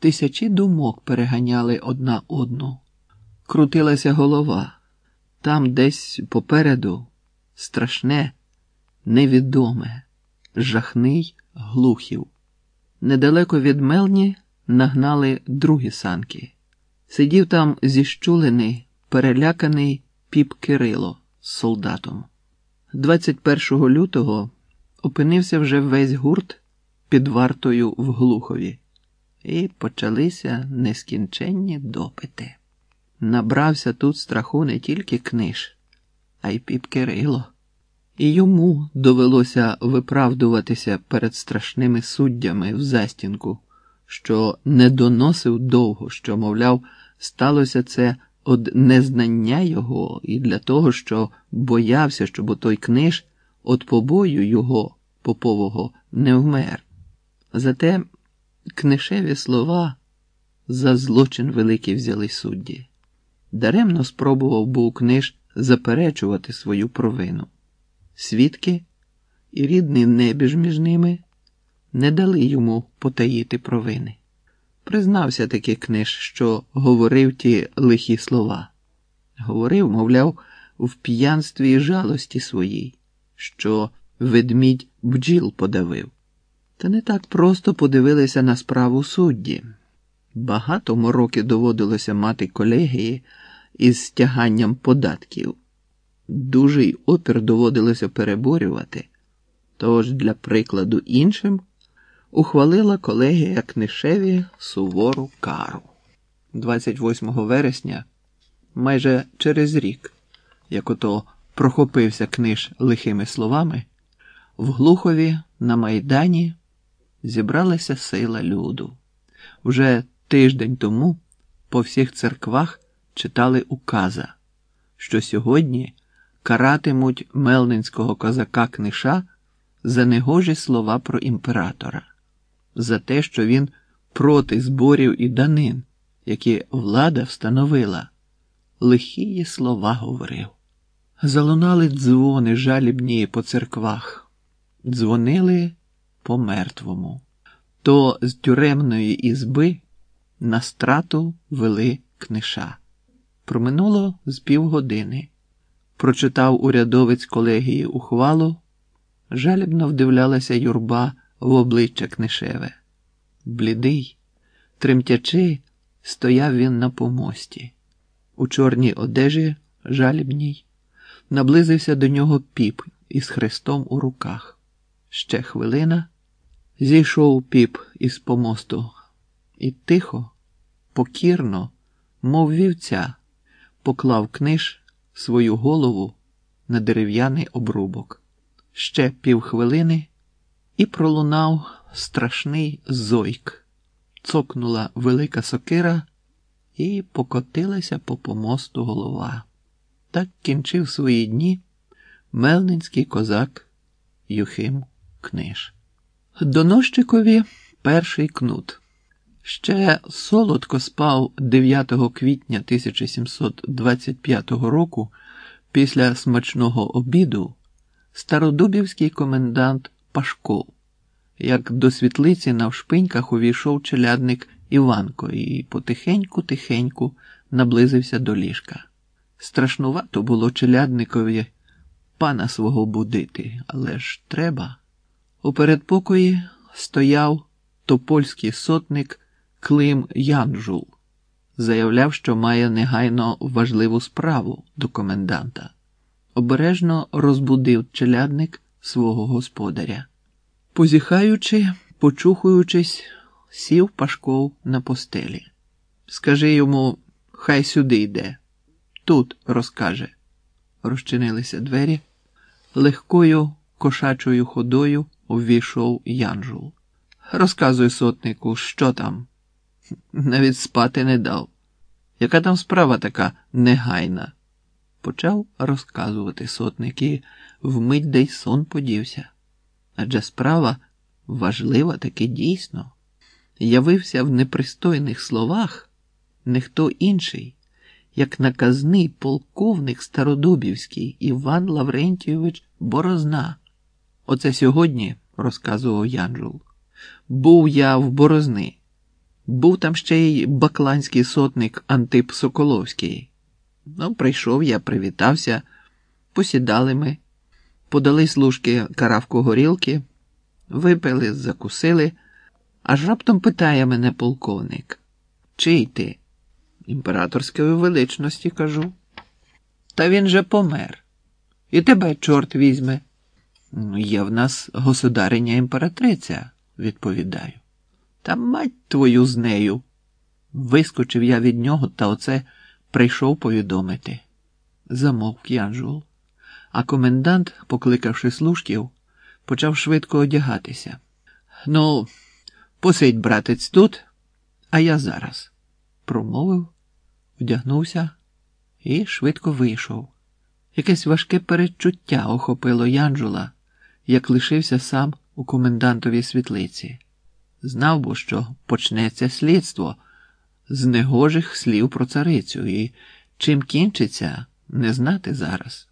Тисячі думок переганяли одна одну. Крутилася голова. Там десь попереду страшне, невідоме, жахний глухів. Недалеко від мелні нагнали другі санки. Сидів там зіщулений, переляканий піп Кирило з солдатом. 21 лютого опинився вже весь гурт під вартою в Глухові, і почалися нескінченні допити. Набрався тут страху не тільки книж, а й піп Кирило. І йому довелося виправдуватися перед страшними суддями в застінку, що не доносив довго, що, мовляв, сталося це од незнання його і для того, що боявся, щоб отой книж от побою його попового не вмер. Зате книшеві слова за злочин великий взяли судді. Даремно спробував був книж заперечувати свою провину. Свідки і рідний небіж між ними не дали йому потаїти провини. Признався таки книж, що говорив ті лихі слова. Говорив, мовляв, в п'янстві і жалості своїй, що ведмідь бджіл подавив. Та не так просто подивилися на справу судді. Багато мороки доводилося мати колегії із стяганням податків. Дужий опір доводилося переборювати. Тож, для прикладу іншим, ухвалила колегія книшеві сувору кару. 28 вересня, майже через рік, як ото прохопився книж лихими словами, в Глухові на Майдані зібралася сила люду. Вже тиждень тому по всіх церквах читали указа, що сьогодні каратимуть мелнинського козака книша за негожі слова про імператора, за те, що він проти зборів і данин, які влада встановила, лихії слова говорив. Залунали дзвони жалібні по церквах, дзвонили по мертвому, то з тюремної ізби на страту вели книша. Проминуло з півгодини. Прочитав урядовець колегії ухвалу, жалібно вдивлялася юрба в обличчя Книшеве. Блідий, тремтячи, стояв він на помості. У чорній одежі, жалібній, наблизився до нього піп із хрестом у руках. Ще хвилина зійшов піп із помосту і тихо, покірно, мов вівця, поклав книж свою голову на дерев'яний обрубок. Ще півхвилини і пролунав страшний зойк. Цокнула велика сокира і покотилася по помосту голова. Так кінчив свої дні мелнинський козак Юхим Книж. Донощикові перший кнут. Ще солодко спав 9 квітня 1725 року після смачного обіду стародубівський комендант Пашков, як до світлиці на вшпиньках увійшов челядник Іванко і потихеньку-тихеньку наблизився до ліжка. Страшнувато було челядникові пана свого будити, але ж треба. У передпокої стояв топольський сотник Клим Янжул, заявляв, що має негайно важливу справу до коменданта. Обережно розбудив челядник свого господаря. Позіхаючи, почухуючись, сів Пашков на постелі. Скажи йому, хай сюди йде. Тут розкаже. Розчинилися двері. Легкою кошачою ходою увійшов Янжул. Розказуй сотнику, що там. Навіть спати не дав. Яка там справа така негайна? Почав розказувати сотник і вмить де й сон подівся. Адже справа важлива таки дійсно. Явився в непристойних словах не хто інший, як наказний полковник Стародубівський Іван Лаврентійович Борозна. Оце сьогодні, розказував Янжул, був я в Борозни. Був там ще й бакланський сотник Антип Соколовський. Ну, прийшов я, привітався, посідали ми, подали служки каравку горілки, випили, закусили, аж раптом питає мене полковник. Чий ти? Імператорської величності кажу. Та він же помер. І тебе чорт візьме. Ну, є в нас государиня імператриця, відповідаю. Та мать твою з нею. Вискочив я від нього та оце прийшов повідомити. Замовк Янжул. А комендант, покликавши служків, почав швидко одягатися. Ну, посидь, братець, тут, а я зараз, промовив, вдягнувся і швидко вийшов. Якесь важке передчуття охопило Янджула, як лишився сам у комендантовій світлиці. Знав бо, що почнеться слідство з негожих слів про царицю, і чим кінчиться, не знати зараз.